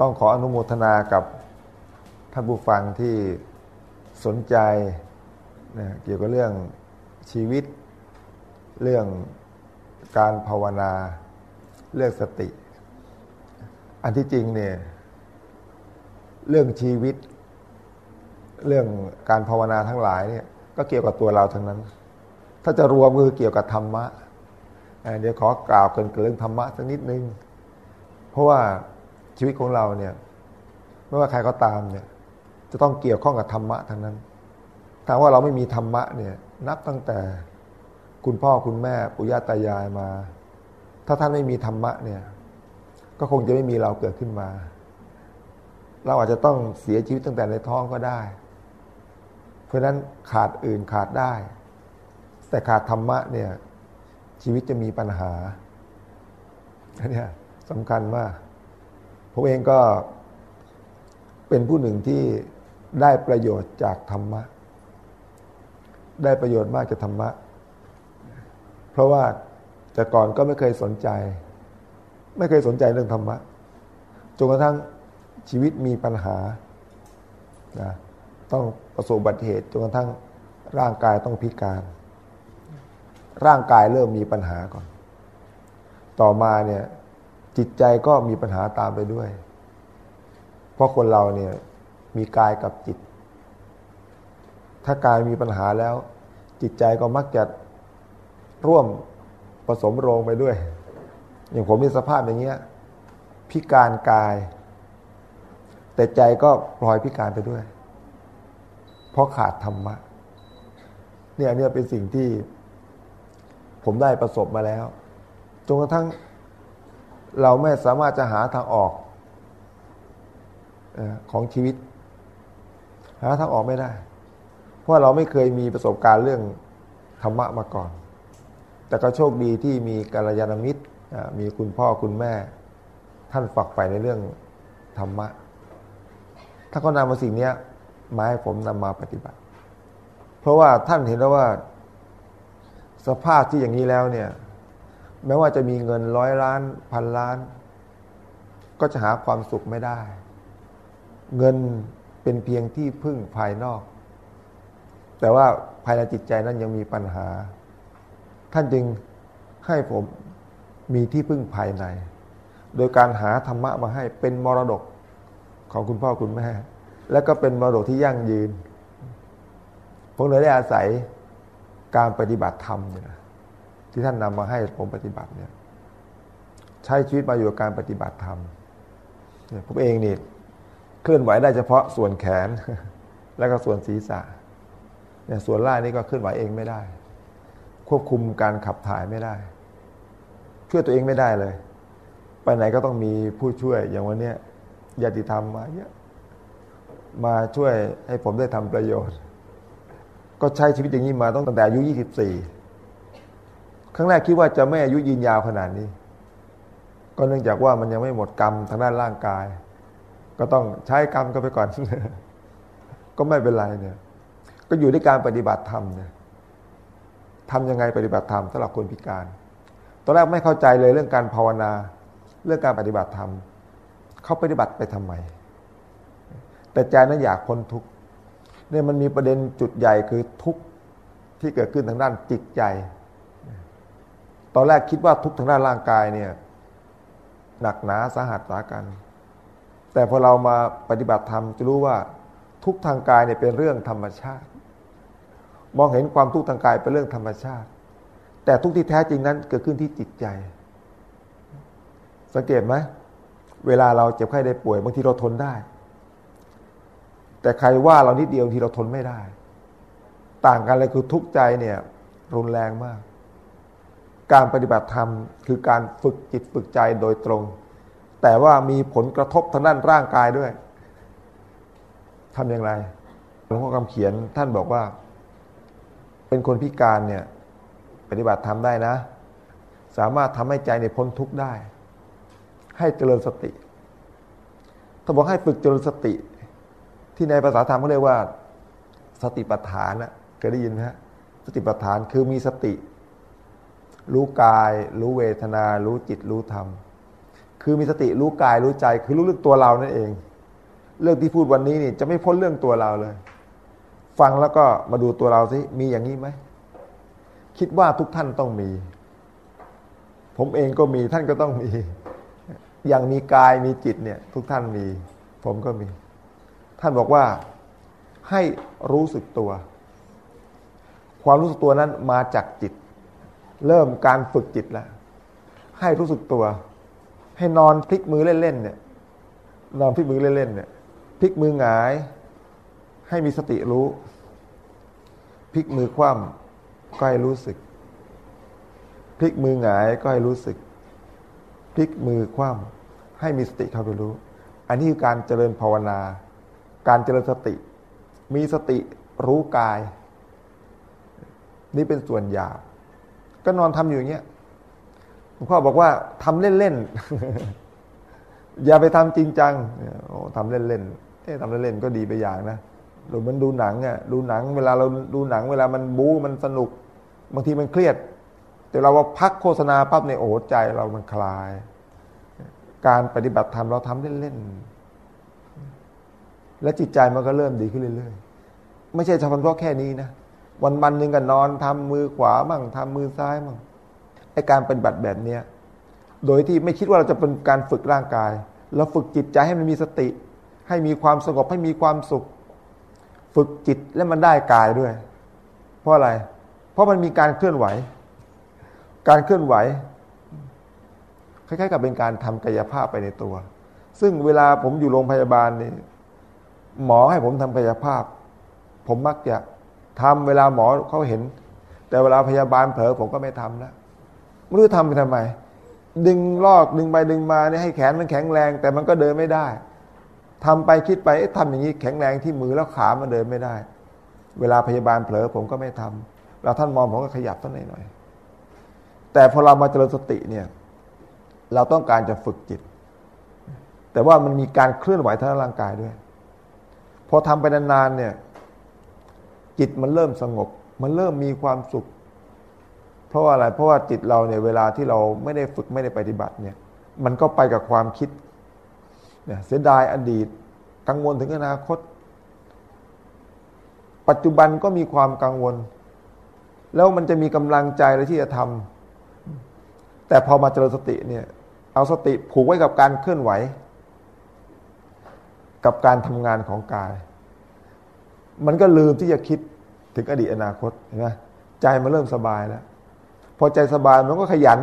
ต้องขออนุโมทนากับท่านผู้ฟังที่สนใจนะเกี่ยวกับเรื่องชีวิต เรื่องการภาวนา เรื่องสติ อันที่จริงเนี่ยเรื่องชีวิต เรื่องการภาวนาทั้งหลายเนี่ยก็เกี่ยวกับตัวเราทั้งนั้น ถ้าจะรวมคือเกี่ยวกับธรรมะ เดี๋ยวขอกล่าวเกินเรื่องธรรมะสักนิดนึง เพราะว่า ชีวิตของเราเนี่ยไม่ว่าใครก็ตามเนี่ย จะต้องเกี่ยวข้องกับธรรมะทั้งนั้นถ้าว่าเราไม่มีธรรมะเนี่ย นับตั้งแต่คุณพ่อคุณแม่ปู่ย่าตายายมา ถ้าท่านไม่มีธรรมะเนี่ย ก็คงจะไม่มีเราเกิดขึ้นมา เราอาจจะต้องเสียชีวิตตั้งแต่ในท้องก็ได้ เพราะนั้นขาดอื่นขาดได้ แต่ขาดธรรมะเนี่ย ชีวิตจะมีปัญหาอันนี้สำคัญมาก ผมเองก็เป็นผู้หนึ่งที่ได้ประโยชน์จากธรรมะ ได้ประโยชน์มากจากธรรมะ เพราะว่าแต่ก่อนก็ไม่เคยสนใจ ไม่เคยสนใจเรื่องธรรมะจนกระทั่งชีวิตมีปัญหานะต้องประสบอุบัติเหตุจนกระทั่งร่างกายต้องพิการ ร่างกายเริ่มมีปัญหาก่อน ต่อมาเนี่ย จิตใจก็มีปัญหาตามไปด้วย เพราะคนเราเนี่ยมีกายกับจิต ถ้ากายมีปัญหาแล้ว จิตใจก็มักจะร่วมผสมโรงไปด้วย อย่างผมมีสภาพอย่างเงี้ยพิการกาย แต่ใจก็ปล่อยพิการไปด้วย เพราะขาดธรรมะเนี่ยเนี่ยเป็นสิ่งที่ผมได้ประสบมาแล้วจนกระทั่ง เราไม่สามารถจะหาทางออกของชีวิต หาทางออกไม่ได้ เพราะเราไม่เคยมีประสบการณ์เรื่องธรรมะมาก่อน แต่ก็โชคดีที่มีกัลยาณมิตรมีคุณพ่อคุณแม่ ท่านฝักใฝ่ในเรื่องธรรมะ ถ้าเขานำมาสิ่งนี้มาให้ผมนำมาปฏิบัติ เพราะว่าท่านเห็นแล้วว่า สภาพที่อย่างนี้แล้วเนี่ย แม้ว่าจะมีเงินร้อยล้าน พันล้าน ก็จะหาความสุขไม่ได้ เงินเป็นเพียงที่พึ่งภายนอก แต่ว่าภายในจิตใจนั้นยังมีปัญหา ท่านจึงให้ผมมีที่พึ่งภายใน โดยการหาธรรมะมาให้เป็นมรดกของคุณพ่อคุณแม่ และก็เป็นมรดกที่ยั่งยืนผมเลยได้อาศัยการปฏิบัติธรรมเนี่ย ที่ท่านนำมาให้ผมปฏิบัติเนี่ยใช้ชีวิตมาอยู่กับการปฏิบัติธรรมเนี่ยผมเองนี่เคลื่อนไหวได้เฉพาะส่วนแขน แล้วก็ส่วนศีรษะเนี่ยส่วนล่างนี่ก็เคลื่อนไหวเองไม่ได้ ควบคุมการขับถ่ายไม่ได้ ช่วยตัวเองไม่ได้เลย ไปไหนก็ต้องมีผู้ช่วยอย่างวันนี้ญาติธรรมมาเยอะมาช่วยให้ผมได้ทำประโยชน์ ก็ใช้ชีวิตอย่างนี้มาตั้งแต่อายุยี่สิบสี่ รั้งแรกคิดว่าจะไม่อายุยืนยาวขนาดนี้ ก็เนื่องจากว่ามันยังไม่หมดกรรมทางด้านร่างกาย ก็ต้องใช้กรรมก็ไปก่อน ก็ไม่เป็นไรเนี่ย ก็อยู่ที่การปฏิบัติธรรมเนี่ยทำยังไงปฏิบัติธรรมสำหรับคนพิการตอนแรกไม่เข้าใจเลยเรื่องการภาวนา เรื่องการปฏิบัติธรรมเขาปฏิบัติไปทำไม แต่ใจนั้นอยากพ้นทุกข์เนี่ยมันมีประเด็นจุดใหญ่คือทุกข์ที่เกิดขึ้นทางด้านจิตใจ ตอนแรกคิดว่าทุกทางด้านร่างกายเนี่ย หนักหนาสาหัสสากัน แต่พอเรามาปฏิบัติธรรมจะรู้ว่าทุกทางกายเนี่ยเป็นเรื่องธรรมชาติ มองเห็นความทุกข์ทางกายเป็นเรื่องธรรมชาติ แต่ทุกที่แท้จริงนั้นเกิดขึ้นที่จิตใจ สังเกตไหมเวลาเราเจ็บไข้ได้ป่วยบางทีเราทนได้ แต่ใครว่าเรานิดเดียวทีเราทนไม่ได้ ต่างกันเลยคือทุกข์ใจเนี่ย รุนแรงมาก การปฏิบัติธรรมคือการฝึกจิตฝึกใจโดยตรง แต่ว่ามีผลกระทบทางด้านร่างกายด้วยทำอย่างไรหลวงพ่อคำเขียนท่านบอกว่า เป็นคนพิการเนี่ย ปฏิบัติธรรมได้นะ สามารถทำให้ใจในพ้นทุกข์ได้ ให้เจริญสติถ้าบอกให้ฝึกเจริญสติ ที่ในภาษาธรรมเขาเรียกว่า สติปัฏฐานนะเคยได้ยินไหมฮะสติปัฏฐานคือมีสติ รู้กาย รู้เวทนา รู้จิตรู้ธรรม คือมีสติรู้กายรู้ใจ คือรู้เรื่องตัวเรานั่นเอง เรื่องที่พูดวันนี้นี่จะไม่พ้นเรื่องตัวเราเลย ฟังแล้วก็มาดูตัวเราสิมีอย่างนี้ไหมคิดว่าทุกท่านต้องมี ผมเองก็มีท่านก็ต้องมี อย่างมีกายมีจิตเนี่ย ทุกท่านมี ผมก็มี ท่านบอกว่าให้รู้สึกตัว ความรู้สึกตัวนั้นมาจากจิต เริ่มการฝึกจิตแล้ว ให้รู้สึกตัว ให้นอนพลิกมือเล่นๆเนี่ย นอนพลิกมือเล่นๆเนี่ย พลิกมือหงาย ให้มีสติรู้ พลิกมือคว่ำก็ให้รู้สึก พลิกมือหงายก็ให้รู้สึก พลิกมือคว่ำให้มีสติเข้าไปรู้ อันนี้คือการเจริญภาวนา การเจริญสติ มีสติรู้กาย นี่เป็นส่วนหยาบ ก็นอนทำอยู่อย่างเงี้ยหลวงพ่อบอกว่าทำเล่นๆอย่าไปทำจริงจังโอ้ทำเล่นๆเอ๊ะทำเล่นๆก็ดีไปอย่างนะหรือมันดูหนังอะดูหนังเวลาเราดูหนังเวลามันบู๊มันสนุก บางทีมันเครียด แต่เราว่าพักโฆษณาปั๊บในโอ้ใจเรามันคลาย การปฏิบัติธรรมเราทำเล่นๆและจิตใจมันก็เริ่มดีขึ้นเรื่อยๆไม่ใช่เฉพาะแค่นี้นะ วันวันหนึ่งก็นอนทำมือขวามั่งทำมือซ้ายมั่งไอการปฏิบัติแบบเนี้ยโดยที่ไม่คิดว่าเราจะเป็นการฝึกร่างกาย เราฝึกจิตใจให้มันมีสติ ให้มีความสงบให้มีความสุข ฝึกจิตและมันได้กายด้วย เพราะอะไร เพราะมันมีการเคลื่อนไหว การเคลื่อนไหวคล้ายๆกับเป็นการทำกายภาพไปในตัว ซึ่งเวลาผมอยู่โรงพยาบาลนี่หมอให้ผมทำกายภาพ ผมมักจะ ทำเวลาหมอเขาเห็น แต่เวลาพยาบาลเผลอผมก็ไม่ทำแล้วไม่รู้ทำไปทำไม ดึงลอกดึงไปดึงมาเนี่ยให้แขนมันแข็งแรง แต่มันก็เดินไม่ได้ทำไปคิดไปทำอย่างนี้แข็งแรงที่มือแล้วขามันเดินไม่ได้ เวลาพยาบาลเผลอผมก็ไม่ทำเราท่านมองผมก็ขยับตั้งหน่อยแต่พอเรามาเจริญสติเนี่ย เราต้องการจะฝึกจิต แต่ว่ามันมีการเคลื่อนไหวทางร่างกายด้วย พอทำไปนานๆเนี่ย จิตมันเริ่มสงบ มันเริ่มมีความสุข เพราะว่าอะไร เพราะว่าจิตเราเนี่ยเวลาที่เราไม่ได้ฝึกไม่ได้ปฏิบัติเนี่ย มันก็ไปกับความคิดเนี่ยเสียดายอดีต กังวลถึงอนาคต ปัจจุบันก็มีความกังวล แล้วมันจะมีกำลังใจอะไรที่จะทำแต่พอมาเจริญสติเนี่ย เอาสติผูกไว้กับการเคลื่อนไหว กับการทำงานของกายมันก็ลืมที่จะคิด ถึงอดีตอนาคตเห็นไหมใจมันเริ่มสบายแล้ว พอใจสบายมันก็ขยัน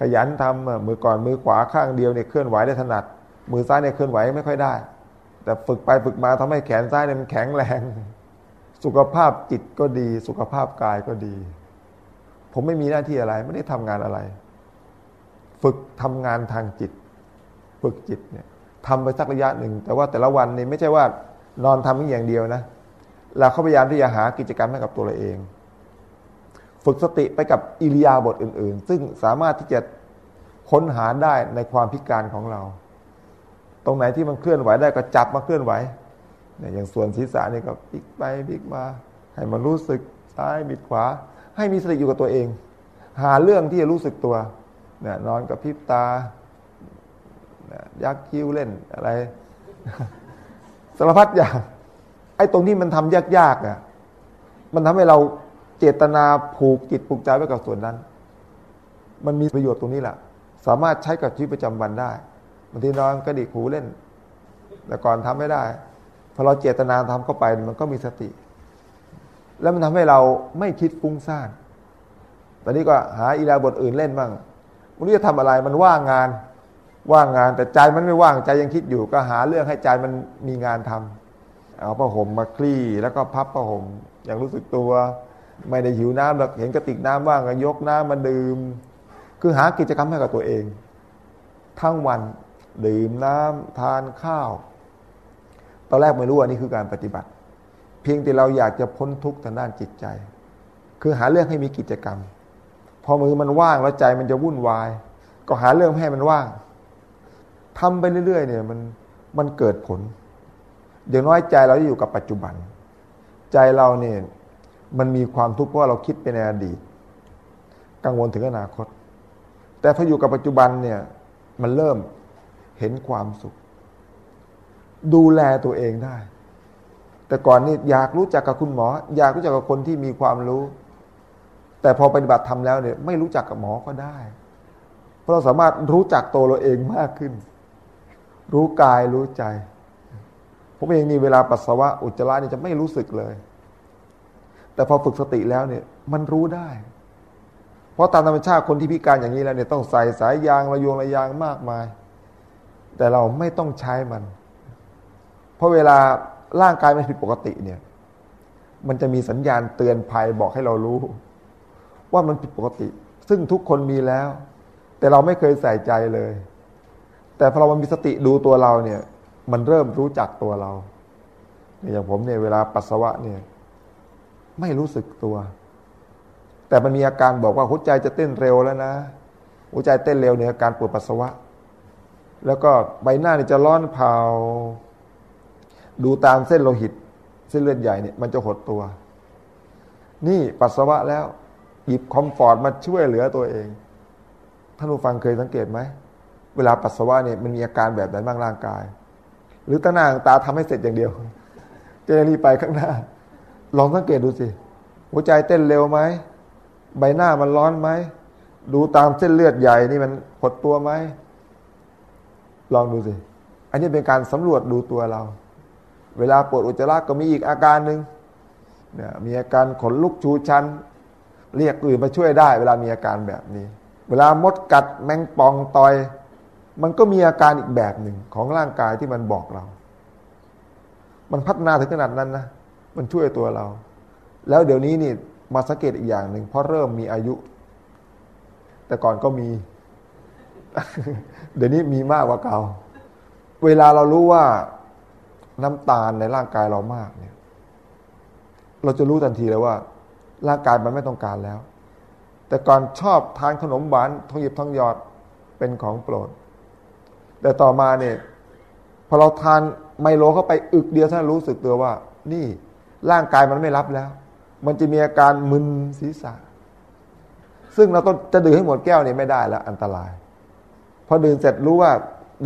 ขยันทำมือก่อนมือขวาข้างเดียวเนี่ยเคลื่อนไหวได้ถนัด มือซ้ายเนี่ยเคลื่อนไหวไม่ค่อยได้ แต่ฝึกไปฝึกมาทำให้แขนซ้ายเนี่ยมันแข็งแรง สุขภาพจิตก็ดี สุขภาพกายก็ดี ผมไม่มีหน้าที่อะไร ไม่ได้ทำงานอะไร ฝึกทำงานทางจิต ฝึกจิตเนี่ยทำไปสักระยะหนึ่ง แต่ว่าแต่ละวันนี่ไม่ใช่ว่านอนทำอย่างเดียวนะ เราเขาพยายามที่จะหากิจกรรมให้กับตัวเราเอง ฝึกสติไปกับอิริยาบถอื่น ๆ ซึ่งสามารถที่จะค้นหาได้ในความพิการของเรา ตรงไหนที่มันเคลื่อนไหวได้ก็จับมาเคลื่อนไหวเนี่ยอย่างส่วนศีรษะนี่ก็พลิกไปพลิกมา ให้มันรู้สึกซ้ายบิดขวา ให้มีสติอยู่กับตัวเอง หาเรื่องที่จะรู้สึกตัวเนี่ยนอนกับพิบตายักคิ้วเล่นอะไร สารพัดอย่าง อ้ตรงที่มันทำยากๆอะมันทำให้เราเจตนาผูกจิตผูกใจไว้กับส่วนนั้น มันมีประโยชน์ตรงนี้แหละสามารถใช้กับชีวิตประจำวันได้บางทีนอนกระดิกหูเล่น แต่ก่อนทำไม่ได้พอเราเจตนาทำเข้าไปมันก็มีสติ แล้วมันทำให้เราไม่คิดฟุ้งซ่านตอนนี้ก็หาอีลาบทอื่นเล่นบ้างวันนี้จะทำอะไรมันว่างงานว่างงานแต่ใจมันไม่ว่างใจยังคิดอยู่ ก็หาเรื่องให้ใจมันมีงานทำ เอาผ้าห่มมาคลี่แล้วก็พับผ้าห่มอย่างรู้สึกตัว ไม่ได้หิวน้ำหรอกเห็นกระติกน้ำว่างก็ยกน้ำมาดื่ม คือหากิจกรรมให้กับตัวเอง ทั้งวันดื่มน้ำทานข้าว ตอนแรกไม่รู้ว่านี่คือการปฏิบัติ เพียงแต่เราอยากจะพ้นทุกข์ทางด้านจิตใจ คือหาเรื่องให้มีกิจกรรม พอมือมันว่างแล้วใจมันจะวุ่นวาย ก็หาเรื่องให้มันว่างทำไปเรื่อยๆเนี่ยมันมันเกิดผล อย่างน้อยใจเราอยู่กับปัจจุบัน ใจเราเนี่ยมันมีความทุกข์เพราะเราคิดไปในอดีต กังวลถึงอนาคต แต่พออยู่กับปัจจุบันเนี่ยมันเริ่มเห็นความสุข ดูแลตัวเองได้ แต่ก่อนนี่อยากรู้จักกับคุณหมอ อยากรู้จักกับคนที่มีความรู้ แต่พอปฏิบัติทำแล้วเนี่ยไม่รู้จักกับหมอก็ได้ เพราะเราสามารถรู้จักตัวเราเองมากขึ้น รู้กายรู้ใจ ผมเองนี่เวลาปัสสาวะอุจจาระนี่จะไม่รู้สึกเลย แต่พอฝึกสติแล้วเนี่ย มันรู้ได้ เพราะตามธรรมชาติคนที่พิการอย่างนี้แล้วเนี่ยต้องใส่สายยางระยงระยางมากมาย แต่เราไม่ต้องใช้มัน เพราะเวลาร่างกายมันผิดปกติเนี่ย มันจะมีสัญญาณเตือนภัยบอกให้เรารู้ ว่ามันผิดปกติ ซึ่งทุกคนมีแล้ว แต่เราไม่เคยใส่ใจเลย แต่พอเรามีสติดูตัวเราเนี่ย มันเริ่มรู้จักตัวเรา อย่างผมเนี่ยเวลาปัสสาวะเนี่ย ไม่รู้สึกตัว แต่มันมีอาการบอกว่าหัวใจจะเต้นเร็วแล้วนะหัวใจเต้นเร็วเนี่ยอาการปวดปัสสาวะ แล้วก็ใบหน้าเนี่ยจะร้อนเผา ดูตามเส้นโลหิต เส้นเลือดใหญ่เนี่ยมันจะหดตัว นี่ปัสสาวะแล้ว หยิบคอมฟอร์ตมาช่วยเหลือตัวเองท่านผู้ฟังเคยสังเกตไหมเวลาปัสสาวะเนี่ยมันมีอาการแบบไหนบ้างร่างกาย หรือตาหน้าตาทำให้เสร็จอย่างเดียว จะรีไปข้างหน้า ลองสังเกตดูสิ หัวใจเต้นเร็วไหม ใบหน้ามันร้อนไหม ดูตามเส้นเลือดใหญ่นี่มันหดตัวไหม ลองดูสิ อันนี้เป็นการสำรวจดูตัวเรา เวลาปวดอุจจาระก็มีอีกอาการหนึ่งเนี่ยมีอาการขนลุกชูชัน เรียกอื่นมาช่วยได้ เวลามีอาการแบบนี้ เวลามดกัดแมงป่องต่อย มันก็มีอาการอีกแบบหนึ่งของร่างกายที่มันบอกเรา มันพัฒนาถึงขนาดนั้นนะ มันช่วยตัวเรา แล้วเดี๋ยวนี้นี่มาสังเกตอีกอย่างหนึ่งเพราะเริ่มมีอายุ แต่ก่อนก็มี เดี๋ยวนี้มีมากกว่าเก่า เวลาเรารู้ว่าน้ำตาลในร่างกายเรามากเนี่ย เราจะรู้ทันทีเลยว่า ร่างกายมันไม่ต้องการแล้ว แต่ก่อนชอบทานขนมหวานทองหยิบทองหยอดเป็นของโปรด แต่ต่อมาเนี่ยพอเราทานไมโลเข้าไปอึกเดียวท่านรู้สึกตัวว่า นี่ร่างกายมันไม่รับแล้ว มันจะมีอาการมึนศีรษะ ซึ่งเราต้องจะดื่มให้หมดแก้วนี่ไม่ได้แล้ว อันตราย พอดื่มเสร็จรู้ว่า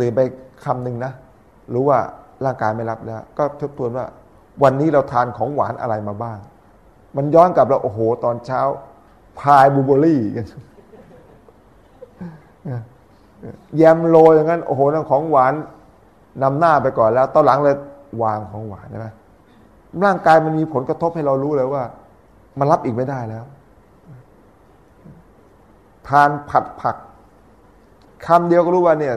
ดื่มไปคำหนึ่งนะ รู้ว่าร่างกายไม่รับแล้ว ก็ทบทวนว่า วันนี้เราทานของหวานอะไรมาบ้าง มันย้อนกลับเราโอ้โห ตอนเช้า พายบูเบอรี่กัน แยมโรยอย่างนั้นโอ้โหนั่งของหวานนำหน้าไปก่อนแล้วตอนหลังเลยวางของหวานใช่ไหมร่างกายมันมีผลกระทบให้เรารู้เลยว่า มันรับอีกไม่ได้แล้ว ทานผัดผักคำเดียวก็รู้ว่าเนี่ย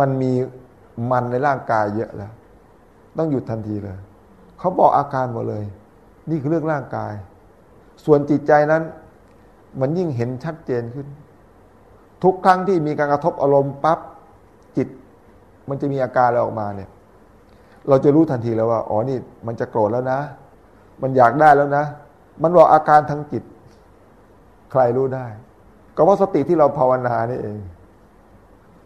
มันมีมันในร่างกายเยอะแล้ว ต้องหยุดทันทีเลย เขาบอกอาการหมดเลย นี่คือเรื่องร่างกาย ส่วนจิตใจนั้น มันยิ่งเห็นชัดเจนขึ้น ทุกครั้งที่มีการกระทบอารมณ์ปั๊บจิต มันจะมีอาการอะไรออกมาเนี่ย เราจะรู้ทันทีแล้วว่า อ๋อนี่มันจะโกรธแล้วนะ มันอยากได้แล้วนะ มันบอกอาการทางจิต ใครรู้ได้ ก็เพราะสติที่เราภาวนานี่เอง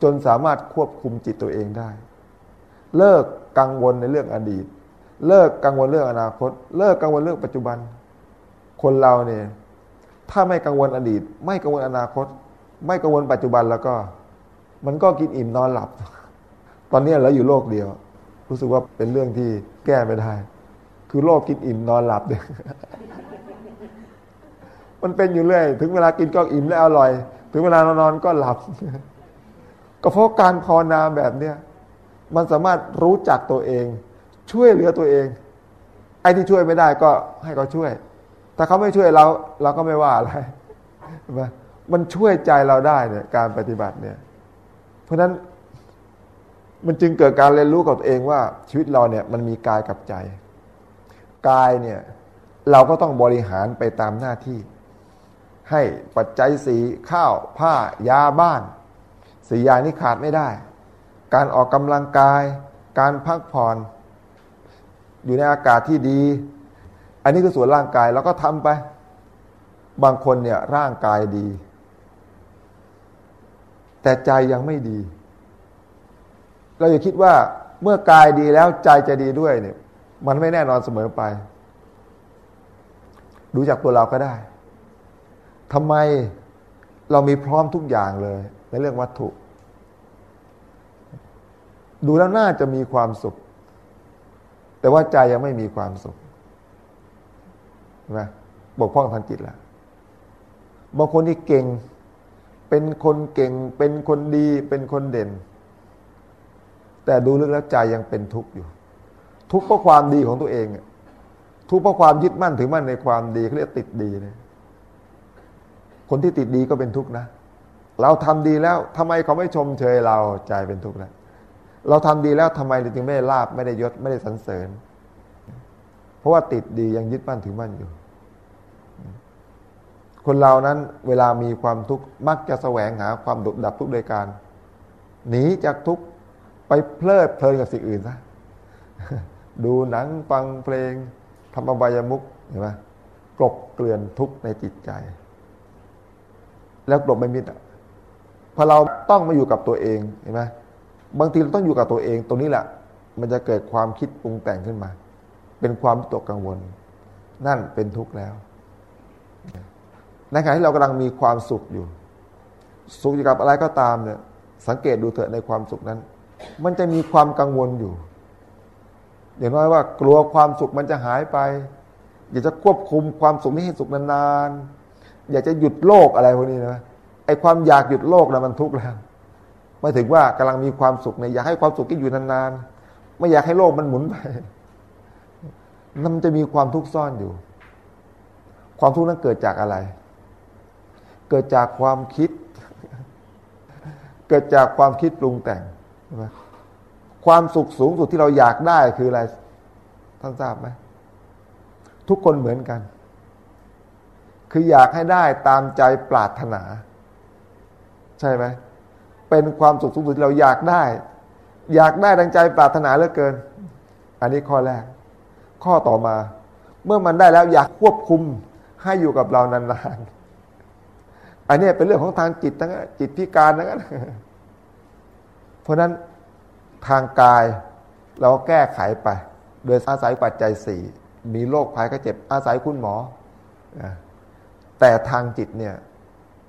จนสามารถควบคุมจิตตัวเองได้ เลิกกังวลในเรื่องอดีต เลิกกังวลเรื่องอนาคต เลิกกังวลเรื่องปัจจุบัน คนเราเนี่ย ถ้าไม่กังวลอดีต ไม่กังวลอนาคต ไม่กังวลปัจจุบันแล้วก็ มันก็กินอิ่มนอนหลับ ตอนนี้เราอยู่โลกเดียว รู้สึกว่าเป็นเรื่องที่แก้ไม่ได้ คือโรคกินอิ่มนอนหลับเนี่ยมันเป็นอยู่เรื่อย ถึงเวลากินก็อิ่มและอร่อย ถึงเวลานอนก็หลับ ก็เพราะการภาวนาแบบเนี้ยมันสามารถรู้จักตัวเอง ช่วยเหลือตัวเอง ไอ้ที่ช่วยไม่ได้ก็ให้เขาช่วย ถ้าเขาไม่ช่วยเราเราก็ไม่ว่าอะไรมั มันช่วยใจเราได้เนี่ยการปฏิบัติเนี่ย เพราะฉะนั้นมันจึงเกิดการเรียนรู้กับตัวเองว่าชีวิตเราเนี่ยมันมีกายกับใจ กายเนี่ยเราก็ต้องบริหารไปตามหน้าที่ ให้ปัจจัยสีข้าวผ้ายาบ้านสีอย่างนี้ขาดไม่ได้ การออกกำลังกาย การพักผ่อน อยู่ในอากาศที่ดี อันนี้คือส่วนร่างกายเราก็ทำไป บางคนเนี่ยร่างกายดี แต่ใจยังไม่ดี เราอย่าคิดว่าเมื่อกายดีแล้วใจจะดีด้วยเนี่ย มันไม่แน่นอนเสมอไป ดูจากตัวเราก็ได้ทำไมเรามีพร้อมทุกอย่างเลย ในเรื่องวัตถุ ดูแล้วน่าจะมีความสุข แต่ว่าใจยังไม่มีความสุขใช่ไหมบกพร่องทางจิตล้วบางคนที่เก่ง เป็นคนเก่ง เป็นคนดี เป็นคนเด่น แต่ดูลึกแล้วใจยังเป็นทุกข์อยู่ ทุกข์เพราะความดีของตัวเองทุกข์เพราะความยึดมั่นถือมั่นในความดีเขาเรียกติดดีเลยคนที่ติดดีก็เป็นทุกข์นะ เราทำดีแล้วทำไมเขาไม่ชมเชยเราใจเป็นทุกข์แล้วเราทำดีแล้วทำไมเราจึงไม่ได้ลาบไม่ได้ยศไม่ได้สรรเสริญ เพราะว่าติดดียังยึดมั่นถือมั่นอยู่ คนเรานั้นเวลามีความทุกข์มักจะแสวงหาความดุดับทุกข์โดยการหนีจากทุกข์ไปเพลิดเพลินกับสิ่งอื่นซะดูหนังฟังเพลงทำอบายมุกเห็นไหมกลบเกลื่อนทุกข์ในจิตใจ แล้วกลบไม่มิดอะพอเราต้องมาอยู่กับตัวเองเห็นไหมบางทีเราต้องอยู่กับตัวเองตรงนี้แหละ มันจะเกิดความคิดปรุงแต่งขึ้นมา เป็นความตกกังวล นั่นเป็นทุกข์แล้ว ในขณะที่เรากำลังมีความสุขอยู่ สุขอยู่กับอะไรก็ตามเนี่ย สังเกตดูเถอะในความสุขนั้น มันจะมีความกังวลอยู่อย่างน้อยว่ากลัวความสุขมันจะหายไป อยากจะควบคุมความสุขนี้ให้สุขนานๆอยากจะหยุดโลกอะไรพวกนี้นะไอ้ความอยากหยุดโลกนะมันทุกข์แล้วไม่ถึงว่ากำลังมีความสุขในอยากให้ความสุขที่อยู่นานๆไม่อยากให้โลกมันหมุนไปมันจะมีความทุกข์ซ่อนอยู่ ความทุกข์นั้นเกิดจากอะไร เกิดจากความคิด เกิดจากความคิดปรุงแต่งความสุขสูงสุดที่เราอยากได้คืออะไรท่านทราบไหมทุกคนเหมือนกัน คืออยากให้ได้ตามใจปรารถนา ใช่ไหมเป็นความสุขสูงสุดที่เราอยากได้ อยากได้ดังใจปรารถนาเหลือเกิน อันนี้ข้อแรก ข้อต่อมา เมื่อมันได้แล้วอยากควบคุมให้อยู่กับเรานานๆ อันนี้เป็นเรื่องของทางจิตทั้งจิตพิการทั้งนั้นเพราะนั้นทางกายเราแก้ไขไป โดยอาศัยปัจจัยสี่มีโรคภัยก็เจ็บอาศัยคุณหมอ แต่ทางจิตเนี่ย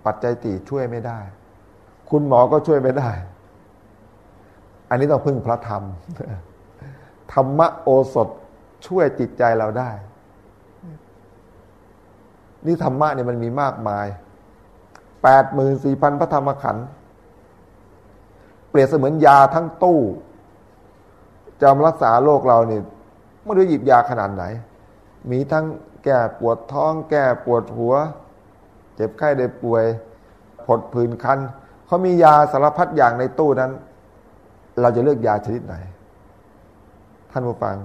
ปัจจัยตีช่วยไม่ได้ คุณหมอก็ช่วยไม่ได้ อันนี้ต้องพึ่งพระธรรม ธรรมโอสถช่วยจิตใจเราได้ นี่ธรรมะเนี่ยมันมีมากมาย แปดหมื่นสี่พันพระธรรมขันธ์เปรียบเสมือนยาทั้งตู้จะรักษาโรคเราเนี่ยไม่รู้หยิบยาขนาดไหน มีทั้งแก้ปวดท้อง แก้ปวดหัว เจ็บไข้ได้ป่วยผดผื่นคันเขามียาสารพัดอย่างในตู้นั้น เราจะเลือกยาชนิดไหน ท่านผู้ฟัง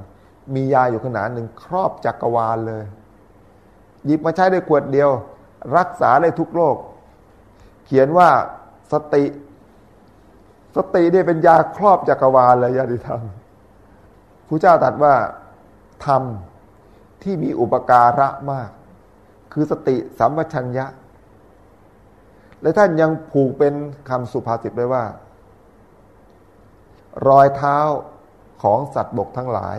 มียาอยู่ขนาดหนึ่งครอบจักกรวาลเลย หยิบมาใช้ได้ขวดเดียว รักษาได้ทุกโรค เขียนว่าสติ สตินี่เป็นยาครอบจักรวาลเลยยาดิธรรมพระเจ้าตรัสว่าธรรมที่มีอุปการะมาก คือสติสัมปชัญญะ และท่านยังผูกเป็นคำสุภาษิตไว้ว่า รอยเท้าของสัตว์บกทั้งหลาย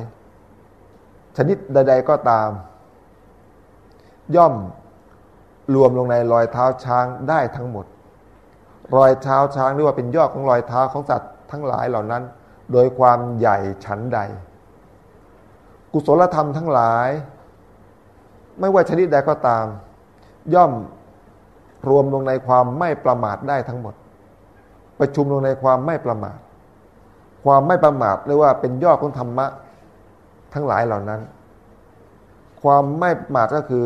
ชนิดใด ๆก็ตาม ย่อมรวมลงในรอยเท้าช้างได้ทั้งหมด รอยเท้าช้างเรียกว่าเป็นยอดของรอยเท้าของสัตว์ทั้งหลายเหล่านั้น โดยความใหญ่ชั้นใด กุศลธรรมทั้งหลาย ไม่ว่าชนิดใดก็ตาม ย่อมรวมลงในความไม่ประมาทได้ทั้งหมด ประชุมลงในความไม่ประมาท ความไม่ประมาทเรียกว่าเป็นยอดของธรรมะทั้งหลายเหล่านั้น ความไม่ประมาทก็คือ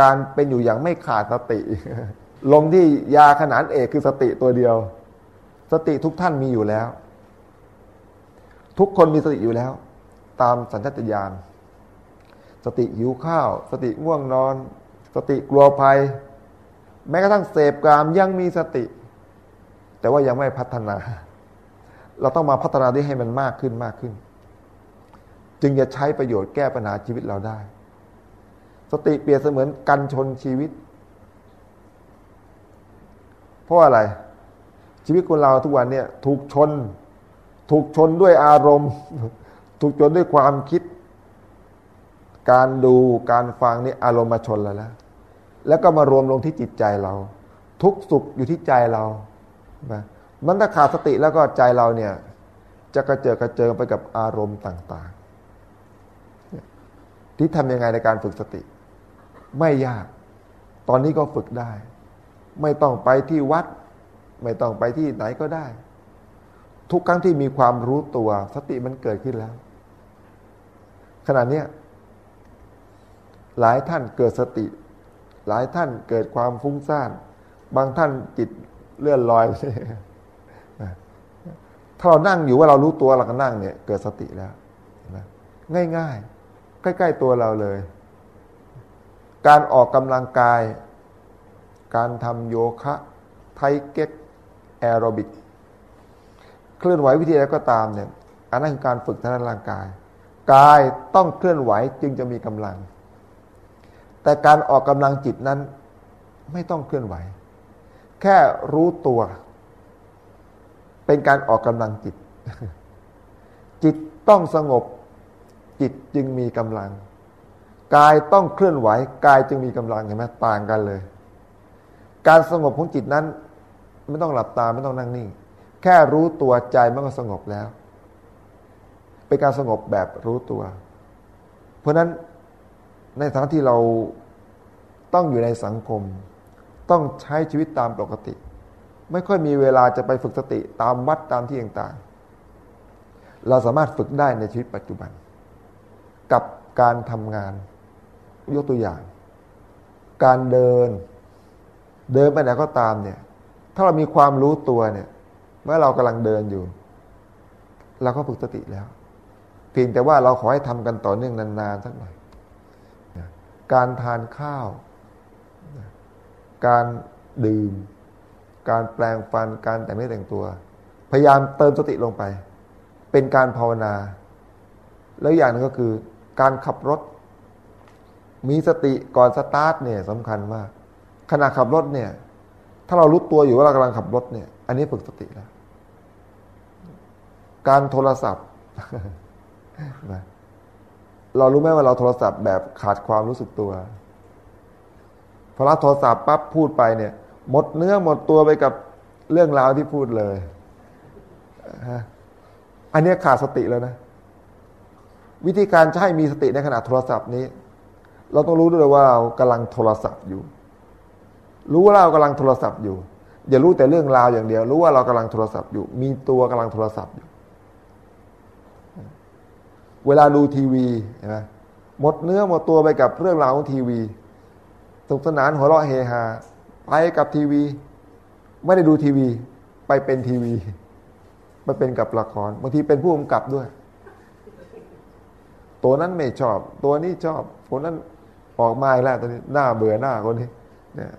การเป็นอยู่อย่างไม่ขาดสติ ลงที่ยาขนานเอกคือสติตัวเดียว สติทุกท่านมีอยู่แล้ว ทุกคนมีสติอยู่แล้ว ตามสัญชาตญาณสติหิวข้าว สติง่วงนอน สติกลัวภัย แม้กระทั่งเสพกามยังมีสติ แต่ว่ายังไม่พัฒนา เราต้องมาพัฒนาที่ให้มันมากขึ้นมากขึ้น จึงจะใช้ประโยชน์แก้ปัญหาชีวิตเราได้ สติเปรียบเสมือนกันชนชีวิต เพราะอะไร ชีวิตคนเราทุกวันเนี่ยถูกชน ถูกชนด้วยอารมณ์ ถูกชนด้วยความคิด การดูการฟังนี่อารมณ์มาชนแล้วแล้วแล้วก็มารวมลงที่จิตใจเรา ทุกสุขอยู่ที่ใจเรามันถ้าขาดสติแล้วก็ใจเราเนี่ย จะกระเจิดกระเจิงไปกับอารมณ์ต่าง ๆ ที่ทำยังไงในการฝึกสติ ไม่ยาก ตอนนี้ก็ฝึกได้ ไม่ต้องไปที่วัด ไม่ต้องไปที่ไหนก็ได้ ทุกครั้งที่มีความรู้ตัว สติมันเกิดขึ้นแล้ว ขณะนี้หลายท่านเกิดสติ หลายท่านเกิดความฟุ้งซ่าน บางท่านจิตเลื่อนลอยถ้าเรานั่งอยู่ว่าเรารู้ตัวเราก็นั่งเนี่ย เกิดสติแล้วง่ายๆ ใกล้ ๆ ตัวเราเลย การออกกำลังกาย การทำโยคะไทเก๊กแอโรบิกเคลื่อนไหววิธีใดก็ตามเนี่ยอันนั้นคือการฝึกทางร่างกาย กายต้องเคลื่อนไหวจึงจะมีกำลัง แต่การออกกำลังจิตนั้นไม่ต้องเคลื่อนไหว แค่รู้ตัว เป็นการออกกำลังจิต จิตต้องสงบ จิตจึงมีกำลัง กายต้องเคลื่อนไหว กายจึงมีกำลังเห็นไหมต่างกันเลย การสงบของจิตนั้น ไม่ต้องหลับตาไม่ต้องนั่งนิ่ง แค่รู้ตัวใจมันก็สงบแล้ว เป็นการสงบแบบรู้ตัว เพราะนั้นในฐานะที่เราต้องอยู่ในสังคม ต้องใช้ชีวิตตามปกติ ไม่ค่อยมีเวลาจะไปฝึกสติตามวัดตามที่ต่างๆ เราสามารถฝึกได้ในชีวิตปัจจุบัน กับการทำงานยกตัวอย่าง การเดิน เดินไปไหนก็ตามเนี่ย ถ้าเรามีความรู้ตัวเนี่ยเมื่อเรากำลังเดินอยู่เราก็ฝึกสติแล้ว เพียงแต่ว่าเราขอให้ทำกันต่อเนื่องนานๆสักหน่อยการทานข้าว การดื่ม การแปลงฟัน การแต่งเนื้อแต่งตัว พยายามเติมสติลงไป เป็นการภาวนา แล้วอย่างนึงก็คือ การขับรถ มีสติก่อนสตาร์ทเนี่ยสำคัญมาก ขณะขับรถเนี่ย ถ้าเรารู้ตัวอยู่ว่าเรากำลังขับรถเนี่ย อันนี้ฝึกสติแล้ว การโทรศัพท์เรารู้ไหมว่าเราโทรศัพท์แบบขาดความรู้สึกตัวพอรับโทรศัพท์ปั๊บพูดไปเนี่ย หมดเนื้อหมดตัวไปกับเรื่องราวที่พูดเลยอันนี้ขาดสติแล้วนะ วิธีการให้มีสติในขณะโทรศัพท์นี้ เราต้องรู้ด้วยว่าเรากำลังโทรศัพท์อยู่ รู้ว่าเรากำลังโทรศัพท์อยู่ อย่ารู้แต่เรื่องราวอย่างเดียว รู้ว่าเรากำลังโทรศัพท์อยู่ มีตัวกำลังโทรศัพท์อยู่ เวลาดูทีวีใช่ไหมหมดเนื้อหมดตัวไปกับเรื่องราวของทีวีสนุกสนานหัวเราะเฮฮาไปกับทีวี ไม่ได้ดูทีวี ไปเป็นทีวีไปเป็นกับละครบางทีเป็นผู้กำกับด้วย ตัวนั้นไม่ชอบ ตัวนี้ชอบคนนั้นออกมาแล้วตอนนี้หน้าเบื่อหน้าคนนี้เนี่ย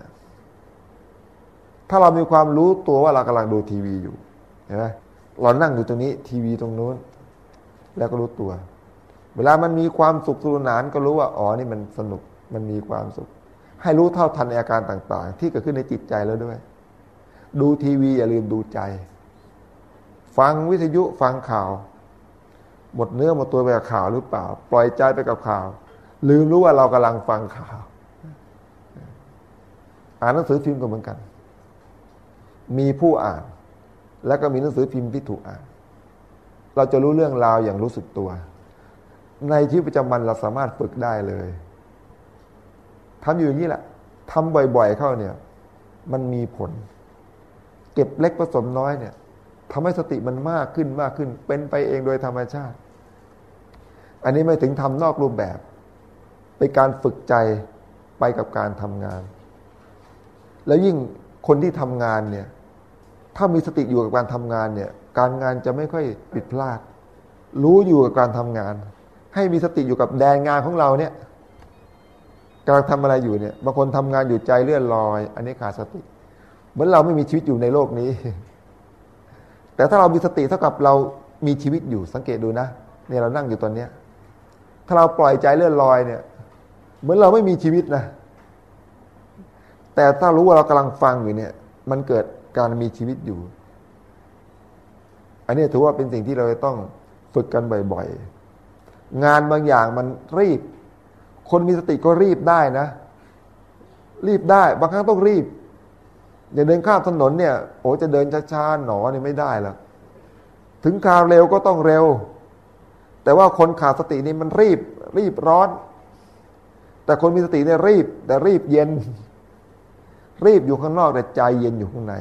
ถ้าเรามีความรู้ตัวว่าเรากำลังดูทีวีอยู่เห็นไหมเรานั่งอยู่ตรงนี้ ทีวีตรงนู้น แล้วก็รู้ตัว เวลามันมีความสุขสนุนานก็รู้ว่าอ๋อนี่มันสนุกมันมีความสุข ให้รู้เท่าทันอาการต่าง ๆ ที่เกิดขึ้นในจิตใจแล้วด้วย ดูทีวีอย่าลืมดูใจ ฟังวิทยุฟังข่าว หมดเนื้อหมดตัวไปกับข่าวหรือเปล่า ปล่อยใจไปกับข่าว ลืมรู้ว่าเรากำลังฟังข่าว อ่านหนังสือพิมพ์ก็เหมือนกัน มีผู้อ่าน แล้วก็มีหนังสือพิมพ์ที่ถูกอ่าน เราจะรู้เรื่องราวอย่างรู้สึกตัว ในชีวิตประจำวันเราสามารถฝึกได้เลยทำอยู่อย่างนี้แหละทำบ่อย ๆ เข้าเนี่ย มันมีผล เก็บเล็กผสมน้อยเนี่ยทำให้สติมันมากขึ้นมากขึ้น เป็นไปเองโดยธรรมชาติ อันนี้ไม่ถึงทำนอกรูปแบบ เป็นการฝึกใจไปกับการทำงาน แล้วยิ่งคนที่ทำงานเนี่ย ถ้ามีสติอยู่กับการทำงานเนี่ย การงานจะไม่ค่อยผิดพลาด รู้อยู่กับการทำงาน ให้มีสติอยู่กับแดนงานของเราเนี่ยกำลังทำอะไรอยู่เนี่ยบางคนทำงานอยู่ใจเลื่อนลอย อันนี้ขาดสติ เหมือนเราไม่มีชีวิตอยู่ในโลกนี้ แต่ถ้าเรามีสติเท่ากับเรามีชีวิตอยู่สังเกตดูนะเนี่ยเรานั่งอยู่ตอนเนี้ย ถ้าเราปล่อยใจเลื่อนลอยเนี่ย เหมือนเราไม่มีชีวิตนะ แต่ถ้ารู้ว่าเรากำลังฟังอยู่เนี่ย มันเกิด การมีชีวิตอยู่ อันนี้ถือว่าเป็นสิ่งที่เราต้องฝึกกันบ่อยๆ งานบางอย่างมันรีบ คนมีสติก็รีบได้นะ รีบได้ บางครั้งต้องรีบ อย่าเดินข้ามถนนเนี่ย โอ้จะเดินช้าๆหนอเนี่ยไม่ได้หรอกถึงข่าวเร็วก็ต้องเร็ว แต่ว่าคนขาดสตินี่มันรีบ รีบร้อน แต่คนมีสติเนี่ยรีบ แต่รีบเย็น รีบอยู่ข้างนอกแต่ใจเย็นอยู่ข้างใน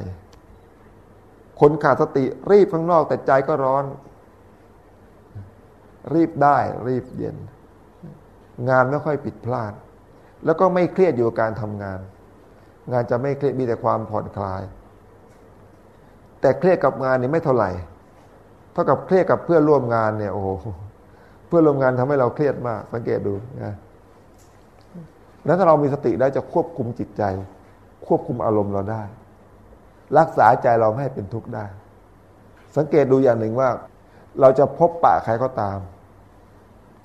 คนขาดสติรีบข้างนอกแต่ใจก็ร้อน รีบได้รีบเย็น งานไม่ค่อยผิดพลาด แล้วก็ไม่เครียดอยู่กับการทำงาน งานจะไม่เครียดมีแต่ความผ่อนคลาย แต่เครียดกับงานนี่ไม่เท่าไหร่ เท่ากับเครียดกับเพื่อนร่วมงานเนี่ยโอ้โหเพื่อนร่วมงานทำให้เราเครียดมาก สังเกตดูนะแล้วถ้าเรามีสติได้จะควบคุมจิตใจ ควบคุมอารมณ์เราได้ รักษาใจเราไม่ให้เป็นทุกข์ได้ สังเกตดูอย่างหนึ่งว่า เราจะพบปะใครก็ตาม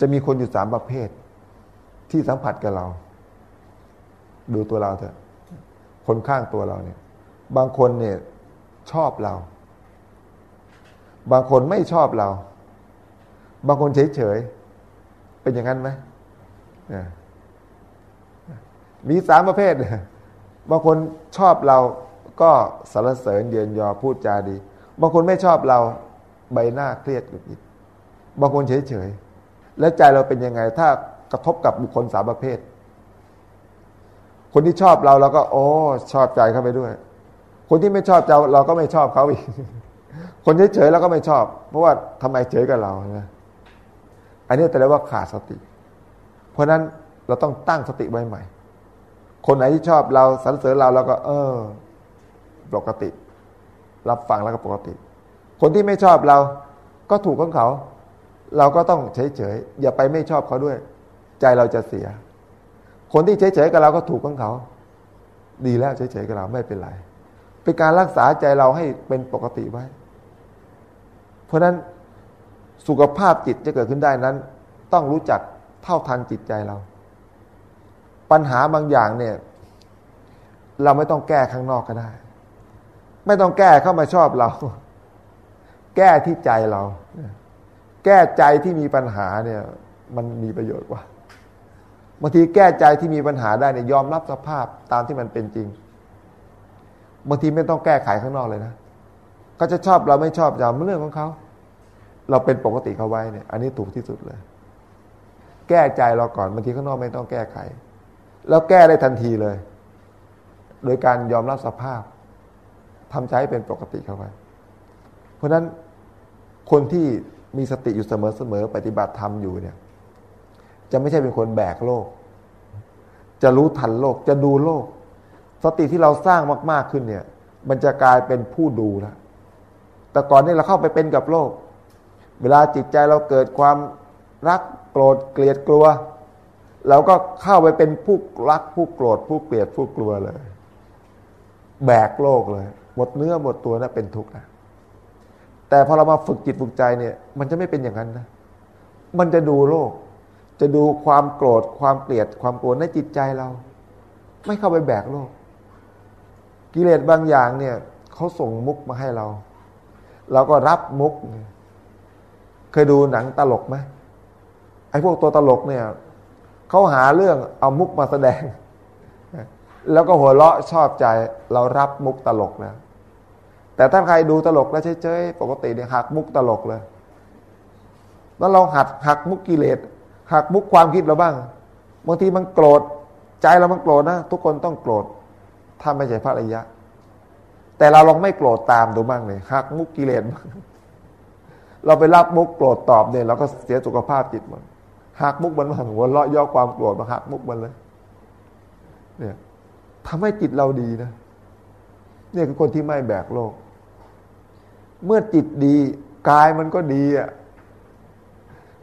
จะมีคนอยู่สามประเภท ที่สัมผัสกับเรา ดูตัวเราเถอะ คนข้างตัวเราเนี่ย บางคนเนี่ยชอบเรา บางคนไม่ชอบเรา บางคนเฉยๆ เป็นอย่างนั้นไหมมีสามประเภท บางคนชอบเรา ก็สรรเสริญเยือนยอพูดจาดี บางคนไม่ชอบเราใบหน้าเครียดหงุดหงิดบางคนเฉยๆแล้วใจเราเป็นยังไง ถ้ากระทบกับบุคคลสามประเภท คนที่ชอบเราเราก็โอ้ชอบใจเข้าไปด้วย คนที่ไม่ชอบเราเราก็ไม่ชอบเขาอีก คนเฉยๆแล้วก็ไม่ชอบ เพราะว่าทำไมเฉยกับเรานะอันนี้แต่เรียกว่าขาดสติ เพราะนั้นเราต้องตั้งสติไว้ใหม่ คนไหนที่ชอบเราสรรเสริญเราเราก็ เออ ปกติ รับฟังแล้วก็ปกติ คนที่ไม่ชอบเราก็ถูกของเขา เราก็ต้องเฉยๆอย่าไปไม่ชอบเขาด้วย ใจเราจะเสีย คนที่เฉยๆกับเราก็ถูกของเขา ดีแล้วเฉยๆกับเราไม่เป็นไรเป็นการรักษาใจเราให้เป็นปกติไว้ เพราะนั้นสุขภาพจิตจะเกิดขึ้นได้นั้น ต้องรู้จักเท่าทันจิตใจเรา ปัญหาบางอย่างเนี่ย เราไม่ต้องแก้ข้างนอกก็ได้ ไม่ต้องแก้เข้ามาชอบเรา แก้ที่ใจเรา แก้ใจที่มีปัญหาเนี่ย มันมีประโยชน์กว่าบางทีแก้ใจที่มีปัญหาได้เนี่ยยอมรับสภาพตามที่มันเป็นจริงบางทีไม่ต้องแก้ไขข้างนอกเลยนะเขาจะชอบเราไม่ชอบเราเรื่องของเขา เราเป็นปกติเขาไว้เนี่ย อันนี้ถูกที่สุดเลย แก้ใจเราก่อนบางทีข้างนอกไม่ต้องแก้ไข แล้วแก้ได้ทันทีเลย โดยการยอมรับสภาพ ทำใจให้เป็นปกติเข้าไว้ เพราะนั้นคนที่มีสติอยู่เสมอๆปฏิบัติธรรมอยู่เนี่ย จะไม่ใช่เป็นคนแบกโลก จะรู้ทันโลก จะดูโลก สติที่เราสร้างมาก ๆขึ้นเนี่ย มันจะกลายเป็นผู้ดูแล้วแต่ก่อนนี้เราเข้าไปเป็นกับโลก เวลาจิตใจเราเกิดความรักโกรธเกลียดกลัวเราก็เข้าไปเป็นผู้รักผู้โกรธผู้เกลียดผู้กลัวเลย แบกโลกเลย มดเนื้อหมดตัวนะเป็นทุกข์นะแต่พอเรามาฝึกจิตฝึกใจเนี่ย มันจะไม่เป็นอย่างนั้นนะ มันจะดูโลก จะดูความโกรธ ความเกลียด ความกลัวในจิตใจเรา ไม่เข้าไปแบกโลก กิเลสบางอย่างเนี่ยเขาส่งมุกมาให้เรา เราก็รับมุก เคยดูหนังตลกไหมไอ้พวกตัวตลกเนี่ยเขาหาเรื่องเอามุกมาแสดง แล้วก็หัวเราะชอบใจ เรารับมุกตลกนะ แต่ถ้าใครดูตลกแล้วเฉยๆปกติเนี่ยหักมุกตลกเลย แล้วเราหัดหักมุกกิเลสหักมุกความคิดเราบ้างบางทีมันโกรธใจเรามันโกรธนะทุกคนต้องโกรธถ้าไม่ใช่พระอริยะ แต่เราลองไม่โกรธตามดูบ้างเลยหักมุกกิเลสเราไปรับมุกโกรธตอบเนี่ยเราก็เสียสุขภาพจิตมันหักมุกมันหัหัวเราะย่อความโกรธมาหักมุกมันเลย เนี่ยทำให้จิตเราดีนะเนี่ยคือคนที่ไม่แบกโลก เมื่อจิตดีกายมันก็ดีอะ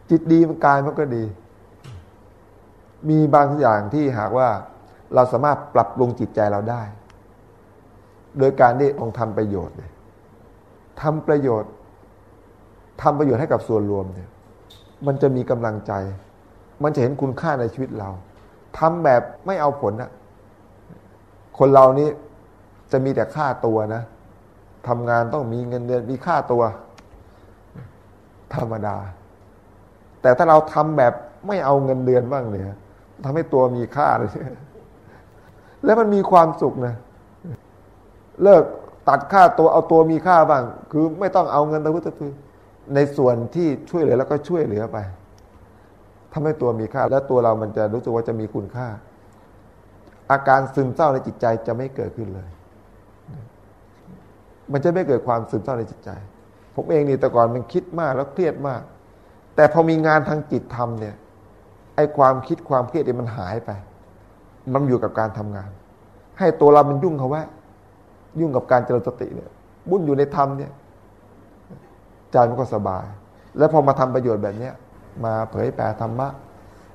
จิตดีมันกายมันก็ดี มีบางอย่างที่หากว่าเราสามารถปรับปรุงจิตใจเราได้ โดยการที่องค์ทำประโยชน์เนี่ยทำประโยชน์ทำประโยชน์ให้กับส่วนรวมเนี่ย มันจะมีกำลังใจ มันจะเห็นคุณค่าในชีวิตเราทำแบบไม่เอาผลนะคนเรานี้จะมีแต่ค่าตัวนะ ทำงานต้องมีเงินเดือนมีค่าตัว ธรรมดา แต่ถ้าเราทำแบบไม่เอาเงินเดือนบ้างเนี่ยทำให้ตัวมีค่าเลยแล้วมันมีความสุขนะ เลิกตัดค่าตัวเอาตัวมีค่าบ้าง คือไม่ต้องเอาเงินตะพุตะพือในส่วนที่ช่วยเหลือแล้วก็ช่วยเหลือไปทำให้ตัวมีค่า และตัวเรามันจะรู้สึกว่าจะมีคุณค่า อาการซึมเศร้าในจิตใจจะไม่เกิดขึ้นเลย มันจะไม่เกิดความซึมเศร้าในจิตใจ ผมเองนี่แต่ก่อนมันคิดมากแล้วเครียดมาก แต่พอมีงานทางจิตทำเนี่ยไอ้ความคิดความเครียดเนี่ยมันหายไป มันอยู่กับการทำงาน ให้ตัวเรามันยุ่งเขาไว้ยุ่งกับการเจริญสติเนี่ยบุญอยู่ในธรรมเนี่ยใจมันก็สบาย แล้วพอมาทำประโยชน์แบบเนี้ยมาเผยแผ่ธรรมะ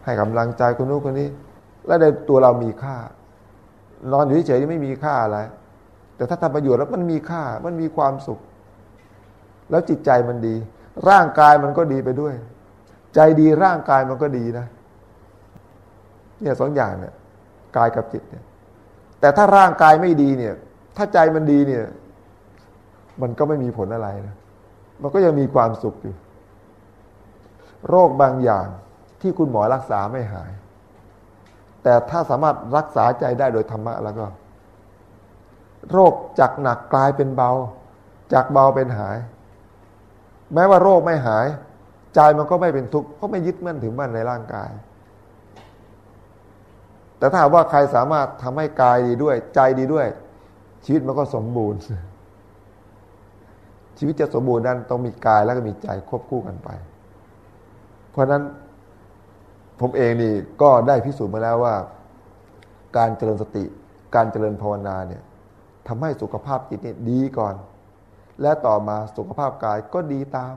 ให้กำลังใจคนนู้นคนนี้ และในตัวเรามีค่า นอนอยู่เฉยๆไม่มีค่าอะไร แต่ถ้าทำประโยชน์แล้วมันมีค่ามันมีความสุข แล้วจิตใจมันดี ร่างกายมันก็ดีไปด้วย ใจดีร่างกายมันก็ดีนะเนี่ยสองอย่างเนี่ยกายกับจิตเนี่ย แต่ถ้าร่างกายไม่ดีเนี่ย ถ้าใจมันดีเนี่ย มันก็ไม่มีผลอะไรนะมันก็ยังมีความสุขอยู่ โรคบางอย่างที่คุณหมอรักษาไม่หาย แต่ถ้าสามารถรักษาใจได้โดยธรรมะแล้วก็ โรคจากหนักกลายเป็นเบา จากเบาเป็นหาย แม้ว่าโรคไม่หาย ใจมันก็ไม่เป็นทุกข์เพราะไม่ยึดมั่นถือมั่นในร่างกาย แต่ถ้าว่าใครสามารถทำให้กายดีด้วย ใจดีด้วย ชีวิตมันก็สมบูรณ์ ชีวิตจะสมบูรณ์นั้นต้องมีกายแล้วก็มีใจควบคู่กันไป เพราะนั้นผมเองนี่ก็ได้พิสูจน์มาแล้วว่า การเจริญสติ การเจริญภาวนาเนี่ย ทำให้สุขภาพจิตนี่ดีก่อน และต่อมาสุขภาพกายก็ดีตาม